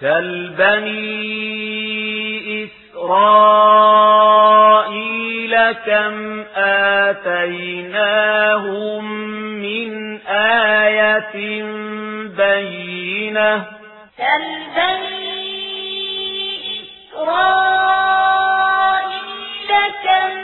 سَلْبَنِي إسرائيل كم آتيناهم من آية بينة كالبني إسرائيل كم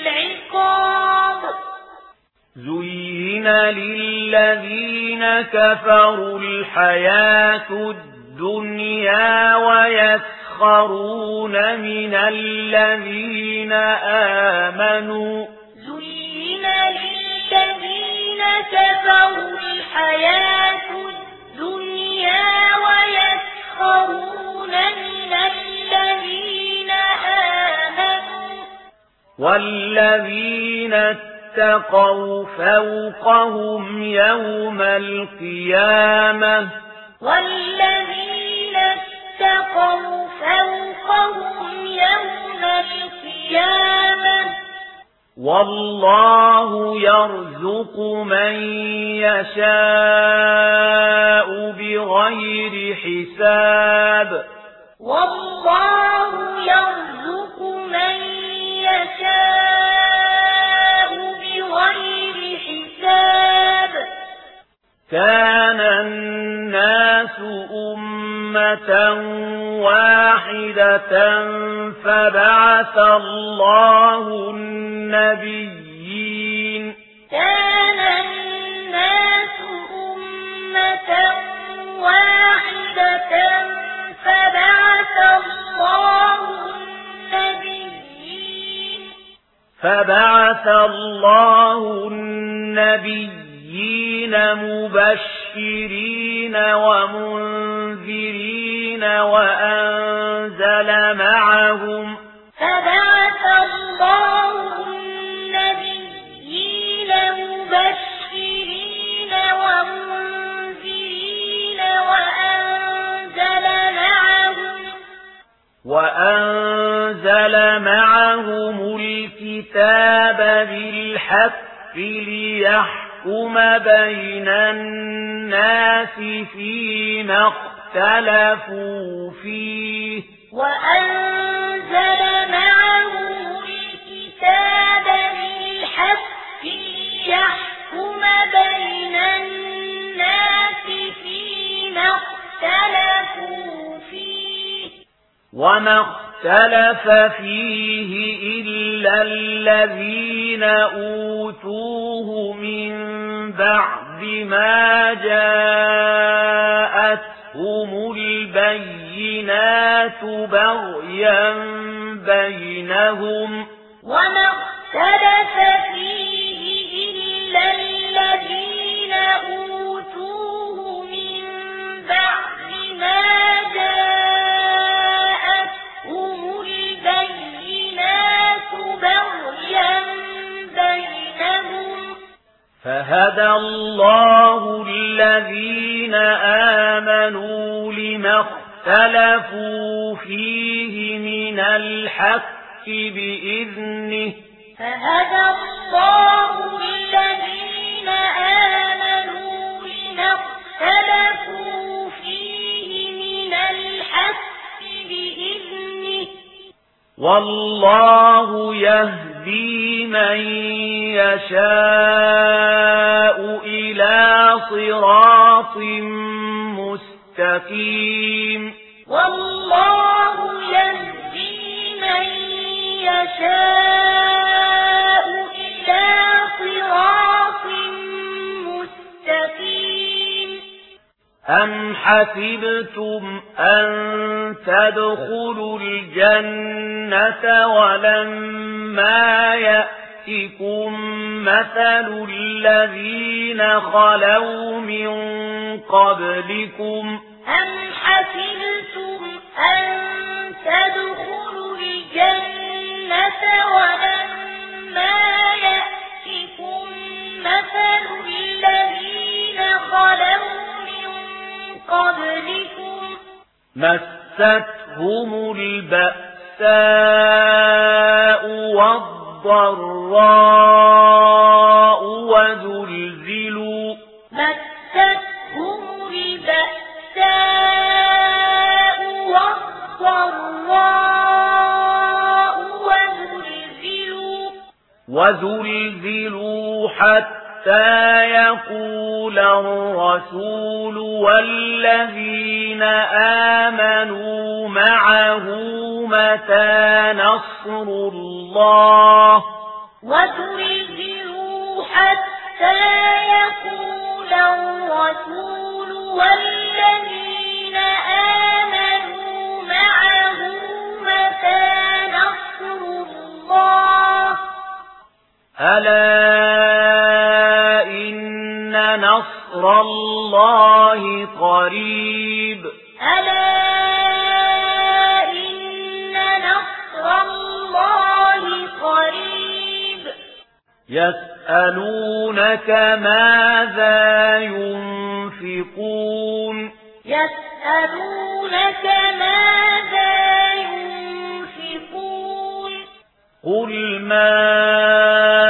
العقاب. زين للذين كفروا الحياة الدنيا ويسخرون من الذين آمنوا. زين للذين كفروا الحياة الدنيا ويسخرون من الذين والذين اتقوا فوقهم يوم القيامة والذين اتقوا فوقهم يوم القيامة والله يرزق من يشاء بغير حساب والله كان الناس أمة واحدة فبعث الله النبيين. كان الناس أمة واحدة فبعث الله النبيين. فبعث الله النبيين. نبيين مبشرين ومنذرين وأنزل معهم فبعث الله النبيين مبشرين ومنذرين وأنزل معهم وأنزل معهم الكتاب بالحق ليحكم لِيَحْكُمَ بَيْنَ النَّاسِ فِيمَا اخْتَلَفُوا فِيهِ. وَأَنزَلَ مَعَهُ الْكِتَابَ بِالْحَقِّ لِيَحْكُمَ بَيْنَ النَّاسِ فِيمَا اخْتَلَفُوا فِيهِ. وَمَا اختلف فيه إلا الذين أوتوه من بعد ما جاءتهم البينات بغيا بينهم. وما اختلف فيه إلا الذين أوتوه من بعد هدى الله الذين آمنوا لما اختلفوا فيه من الحق بإذنه فهدى الله الذين آمنوا لما اختلفوا فيه من الحق بإذنه والله يهدى يهدي من يشاء إلى صراط مستقيم والله يهدي من يشاء أَمْ حَسِبْتُمْ أَن تَدْخُلُوا الْجَنَّةَ وَلَمَّا يَأْتِكُم مَّثَلُ الَّذِينَ خَلَوْا مِن قَبْلِكُمْ أَمْ حَسِبْتُمْ أَن تَدْخُلُوا الْجَنَّةَ وَلَمَّا مستهم البأساء والضراء وذلزلوا مستهم البأساء والضراء وذلزلوا وذلزلوا حتى حتى يقول الرسول والذين آمنوا معه متى نصر الله وتريده حتى يقول الرسول إن نصر الله قريب ألا إن نصر الله قريب يسألونك ماذا ينفقون يسألونك ماذا ينفقون قل ما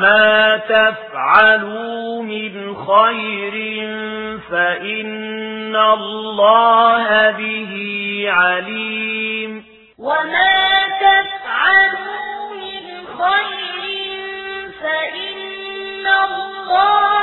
وما تفعلوا من خير فإن الله به عليم. وما تفعلوا من خير فإن الله